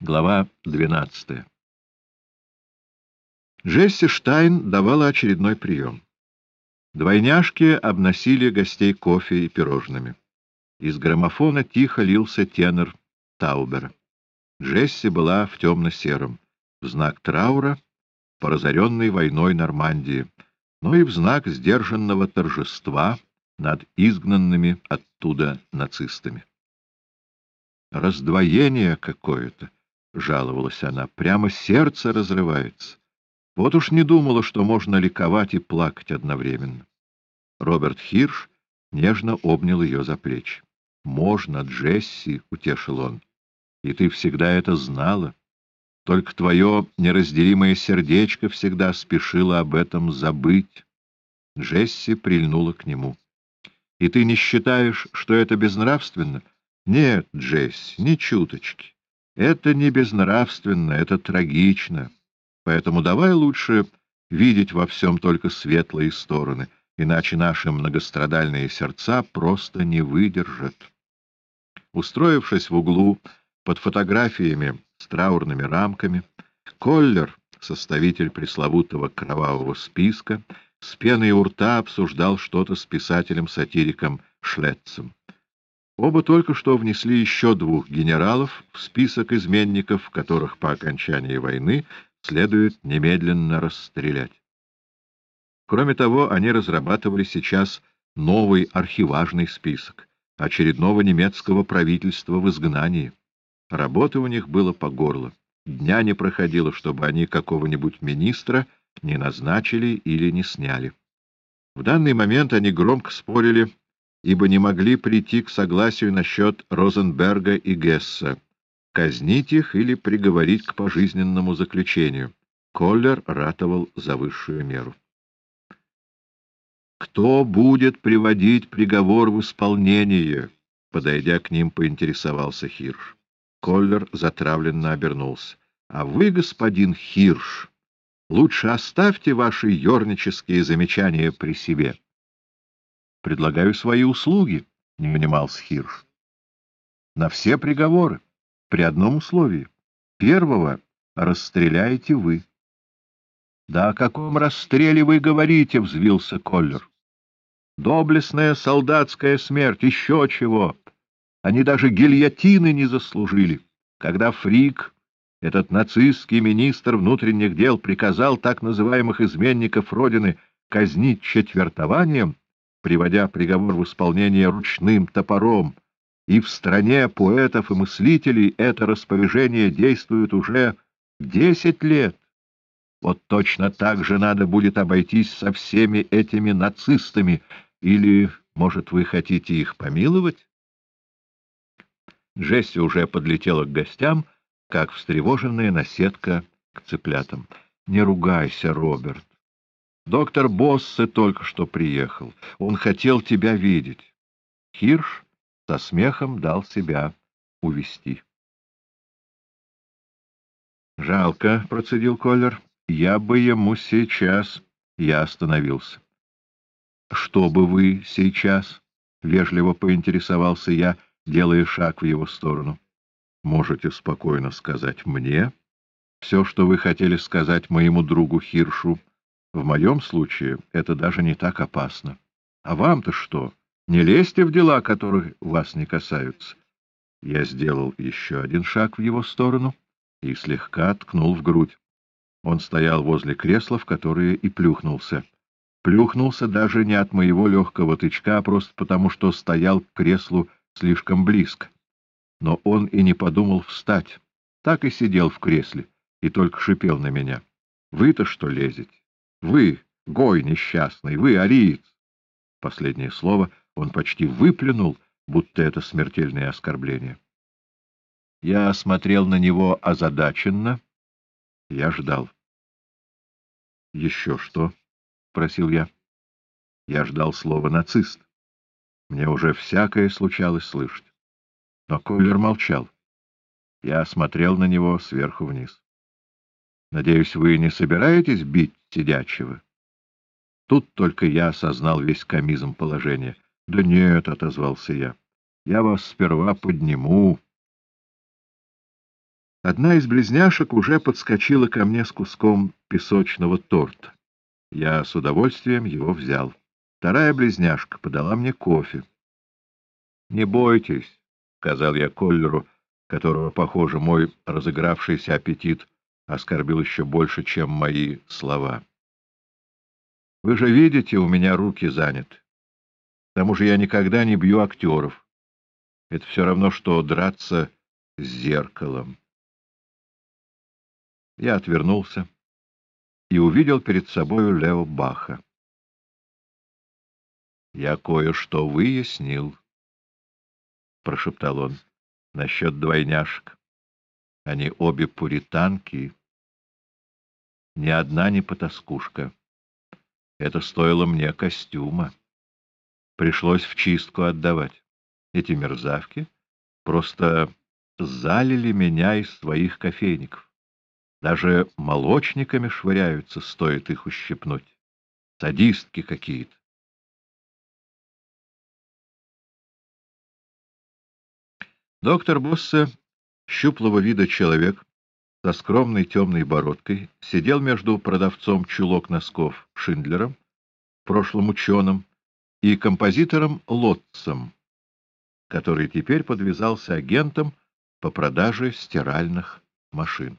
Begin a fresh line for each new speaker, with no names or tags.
Глава 12. Джесси Штайн давала очередной прием. Двойняшки обносили гостей кофе и пирожными. Из граммофона тихо лился тенор Таубера. Джесси была в темно-сером, в знак траура по разоренной войной Нормандии, но и в знак сдержанного торжества над изгнанными оттуда нацистами. Раздвоение какое-то — жаловалась она. — Прямо сердце разрывается. Вот уж не думала, что можно ликовать и плакать одновременно. Роберт Хирш нежно обнял ее за плечи. — Можно, Джесси, — утешил он. — И ты всегда это знала. Только твое неразделимое сердечко всегда спешило об этом забыть. Джесси прильнула к нему. — И ты не считаешь, что это безнравственно? — Нет, Джесси, ни чуточки. Это не безнравственно, это трагично. Поэтому давай лучше видеть во всем только светлые стороны, иначе наши многострадальные сердца просто не выдержат. Устроившись в углу под фотографиями с траурными рамками, Коллер, составитель пресловутого кровавого списка, с пеной у рта обсуждал что-то с писателем-сатириком Шлетцем. Оба только что внесли еще двух генералов в список изменников, которых по окончании войны следует немедленно расстрелять. Кроме того, они разрабатывали сейчас новый архиважный список очередного немецкого правительства в изгнании. Работы у них было по горло. Дня не проходило, чтобы они какого-нибудь министра не назначили или не сняли. В данный момент они громко спорили ибо не могли прийти к согласию насчет Розенберга и Гесса, казнить их или приговорить к пожизненному заключению. Коллер ратовал за высшую меру. «Кто будет приводить приговор в исполнение?» Подойдя к ним, поинтересовался Хирш. Коллер затравленно обернулся. «А вы, господин Хирш, лучше оставьте ваши ернические замечания при себе». Предлагаю свои услуги, — не унимался Хирш. На все приговоры, при одном условии. Первого расстреляете вы. — Да о каком расстреле вы говорите? — взвился Коллер. — Доблестная солдатская смерть, еще чего. Они даже гильотины не заслужили. Когда Фрик, этот нацистский министр внутренних дел, приказал так называемых изменников Родины казнить четвертованием, приводя приговор в исполнение ручным топором, и в стране поэтов и мыслителей это распоряжение действует уже десять лет. Вот точно так же надо будет обойтись со всеми этими нацистами, или, может, вы хотите их помиловать? Джесси уже подлетела к гостям, как встревоженная наседка к цыплятам. — Не ругайся, Роберт. Доктор Боссе только что приехал. Он хотел тебя видеть. Хирш со смехом дал себя увести. Жалко, — процедил Коллер. Я бы ему сейчас... Я остановился. — Что бы вы сейчас? — вежливо поинтересовался я, делая шаг в его сторону. — Можете спокойно сказать мне все, что вы хотели сказать моему другу Хиршу в моем случае это даже не так опасно. А вам-то что? Не лезьте в дела, которые вас не касаются. Я сделал еще один шаг в его сторону и слегка ткнул в грудь. Он стоял возле кресла, в которое и плюхнулся. Плюхнулся даже не от моего легкого тычка, а просто потому, что стоял к креслу слишком близко. Но он и не подумал встать. Так и сидел в кресле и только шипел на меня. Вы-то что лезете? Вы, гой несчастный, вы, ариец. Последнее слово он почти выплюнул, будто это смертельное оскорбление. Я смотрел на него озадаченно. Я ждал. — Еще что? — просил я. Я ждал слова «нацист». Мне уже всякое случалось слышать. Но Коллер молчал. Я смотрел на него сверху вниз. Надеюсь, вы не собираетесь бить сидячего? Тут только я осознал весь комизм положения. — Да нет, — отозвался я, — я вас сперва подниму. Одна из близняшек уже подскочила ко мне с куском песочного торта. Я с удовольствием его взял. Вторая близняшка подала мне кофе. — Не бойтесь, — сказал я Коллеру, которого, похоже, мой разыгравшийся аппетит оскорбил еще больше, чем мои слова. — Вы же видите, у меня руки заняты. К тому же я никогда не бью актеров. Это все равно, что драться с зеркалом. Я отвернулся и увидел перед собою Лео Баха. «Я кое-что выяснил», — прошептал он, — «насчет двойняшек. Они обе пуританки, ни одна не потаскушка. Это стоило мне костюма. Пришлось в чистку отдавать. Эти мерзавки просто залили меня из своих кофейников. Даже молочниками швыряются, стоит их ущипнуть. Садистки какие-то. Доктор Боссе, щуплого вида человек, со скромной темной бородкой, сидел между продавцом чулок носков Шиндлером, прошлым ученым, и композитором Лотцем, который теперь подвязался агентом по продаже стиральных машин.